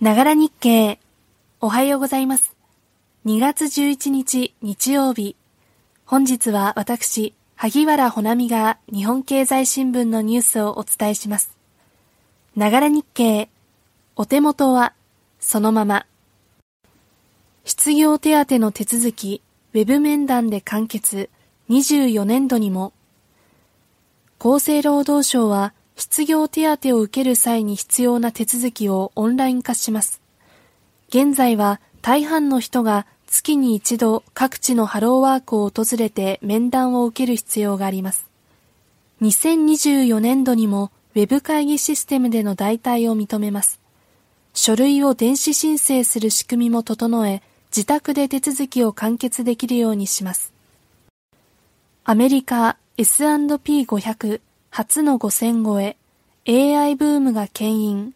ながら日経。おはようございます。2月11日日曜日。本日は私、萩原ほなみが日本経済新聞のニュースをお伝えします。ながら日経。お手元はそのまま。失業手当の手続き、ウェブ面談で完結、24年度にも。厚生労働省は失業手当を受ける際に必要な手続きをオンライン化します。現在は大半の人が月に一度各地のハローワークを訪れて面談を受ける必要があります。2024年度にもウェブ会議システムでの代替を認めます。書類を電子申請する仕組みも整え、自宅で手続きを完結できるようにします。アメリカ S&P500 初の5000超え、AI ブームが牽引。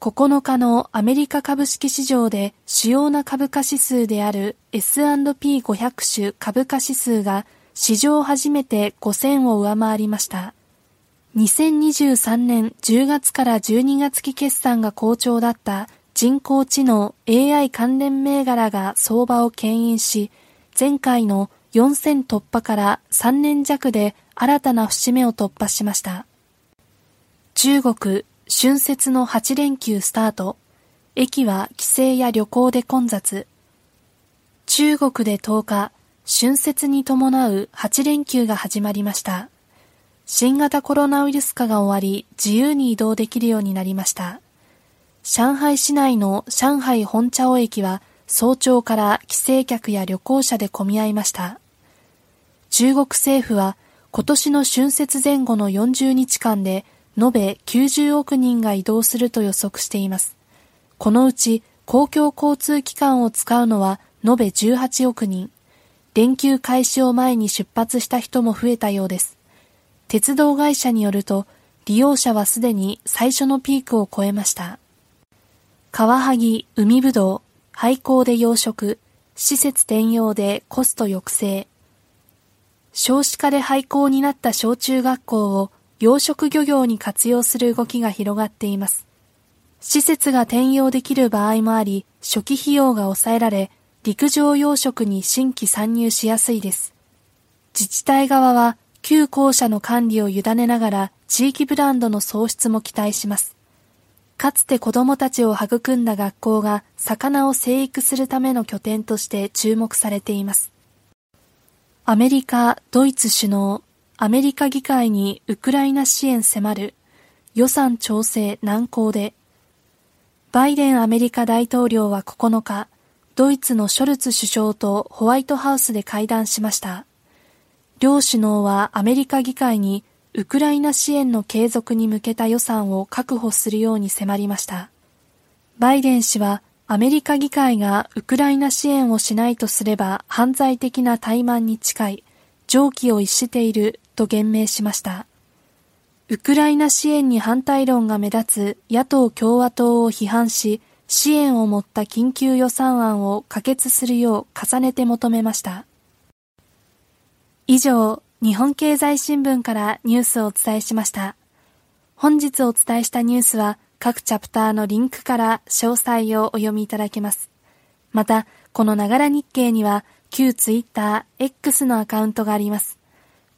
9日のアメリカ株式市場で主要な株価指数である S&P500 種株価指数が史上初めて5000を上回りました。2023年10月から12月期決算が好調だった人工知能 AI 関連銘柄が相場を牽引し、前回の4000突破から3年弱で新たな節目を突破しました。中国、春節の8連休スタート。駅は帰省や旅行で混雑。中国で10日、春節に伴う8連休が始まりました。新型コロナウイルス化が終わり、自由に移動できるようになりました。上海市内の上海本茶尾駅は早朝から帰省客や旅行者で混み合いました。中国政府は今年の春節前後の40日間で延べ90億人が移動すると予測しています。このうち公共交通機関を使うのは延べ18億人。連休開始を前に出発した人も増えたようです。鉄道会社によると、利用者はすでに最初のピークを超えました。カワハギ、海ぶどう、廃校で養殖、施設転用でコスト抑制、少子化で廃校になった小中学校を養殖漁業に活用する動きが広がっています。施設が転用できる場合もあり、初期費用が抑えられ、陸上養殖に新規参入しやすいです。自治体側は、旧校舎の管理を委ねながら、地域ブランドの創出も期待します。かつて子供たちを育んだ学校が魚を生育するための拠点として注目されています。アメリカ、ドイツ首脳、アメリカ議会にウクライナ支援迫る、予算調整難航で、バイデンアメリカ大統領は9日、ドイツのショルツ首相とホワイトハウスで会談しました。両首脳はアメリカ議会にウクライナ支援の継続に向けた予算を確保するように迫りました。バイデン氏はアメリカ議会がウクライナ支援をしないとすれば犯罪的な怠慢に近い、常軌を逸していると言明しました。ウクライナ支援に反対論が目立つ野党共和党を批判し、支援を持った緊急予算案を可決するよう重ねて求めました。以上、日本経済新聞からニュースをお伝えしました。本日お伝えしたニュースは、各チャプターのリンクから詳細をお読みいただけます。また、このながら日経には、旧ツイッター X のアカウントがあります。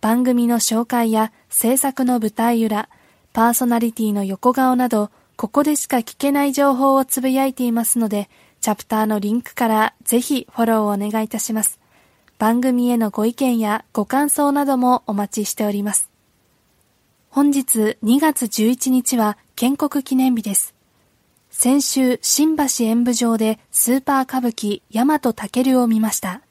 番組の紹介や制作の舞台裏、パーソナリティの横顔など、ここでしか聞けない情報をつぶやいていますので、チャプターのリンクからぜひフォローをお願いいたします。番組へのご意見やご感想などもお待ちしております。本日2月11日は建国記念日です。先週、新橋演舞場でスーパー歌舞伎大和武を見ました。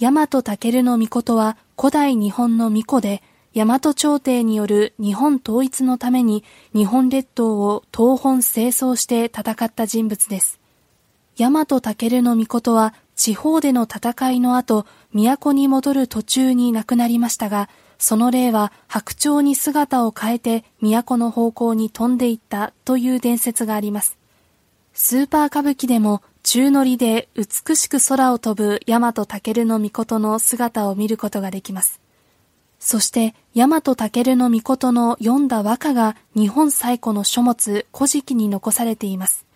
大和武の御事は古代日本の巫女で、大和朝廷による日本統一のために日本列島を東本清掃して戦った人物です。大和武の御事は地方での戦いの後、都に戻る途中に亡くなりましたが、その霊は白鳥に姿を変えて都の方向に飛んでいったという伝説があります。スーパー歌舞伎でも宙乗りで美しく空を飛ぶ大和武の御の姿を見ることができます。そして大和武の御の読んだ和歌が日本最古の書物古事記に残されています。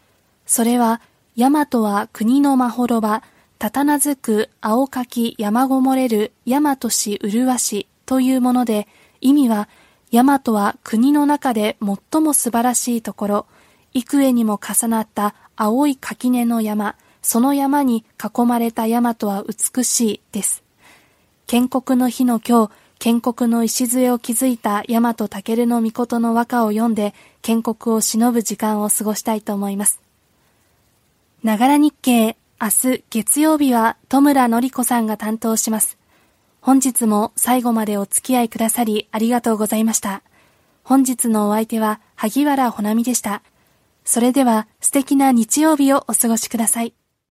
それは、大和は国のまほろば、たたなずく青かき山ごもれる大和市麗しというもので、意味は、大和は国の中で最も素晴らしいところ、幾重にも重なった青い垣根の山、その山に囲まれた大和は美しいです。建国の日の今日、建国の礎を築いた大和武の御の和歌を読んで、建国を忍ぶ時間を過ごしたいと思います。ながら日経、明日月曜日は戸村のり子さんが担当します。本日も最後までお付き合いくださりありがとうございました。本日のお相手は萩原ほなみでした。それでは素敵な日曜日をお過ごしください。